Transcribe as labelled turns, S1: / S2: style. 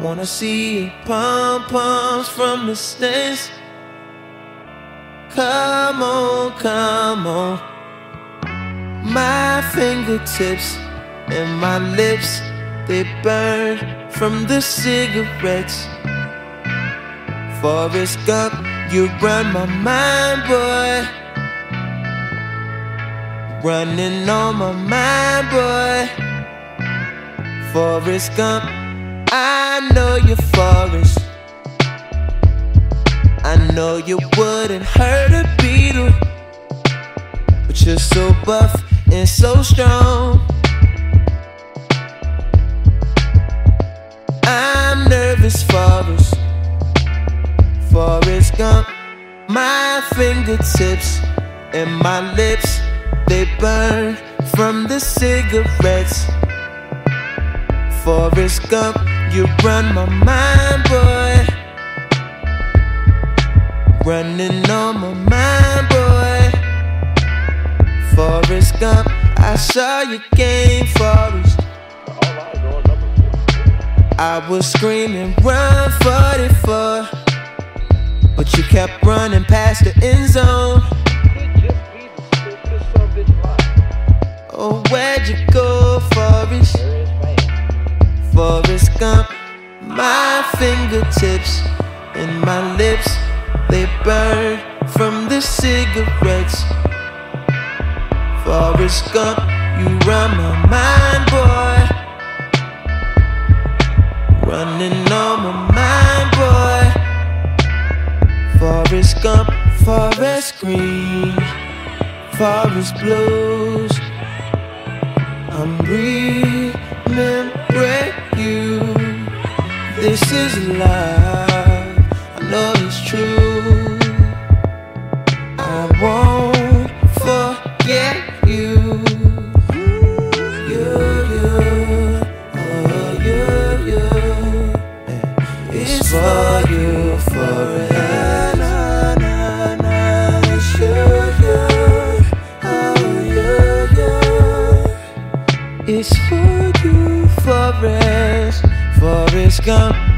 S1: wanna see pom poms from the stands. Come on, come on. My fingertips and my lips, they burn from the cigarettes. Forrest Gump, you run my mind, boy. Running on my mind, boy. Forrest Gump, I know you're Forrest. I know you wouldn't hurt a beetle, but you're so buff and so strong. I'm nervous, Forrest. Forrest Gump, my fingertips and my lips, they burn from the cigarettes. Forrest Gump, you run my mind, boy. Running on my mind, boy. Forrest Gump, I saw you game, Forrest. I was screaming, run 44. But you kept running past the end zone. Oh, where'd you go, Forrest Gump, my fingertips and my lips, they burn from the cigarettes. Forrest Gump, you run my mind, boy. Running on my mind, boy. Forrest Gump, Forest Green, Forest Blues. I'm remembering. This is love, I know it's true. I won't forget you. You, you, oh, you, you. It's for you forever. It's for you, Forrest, Forrest Gump.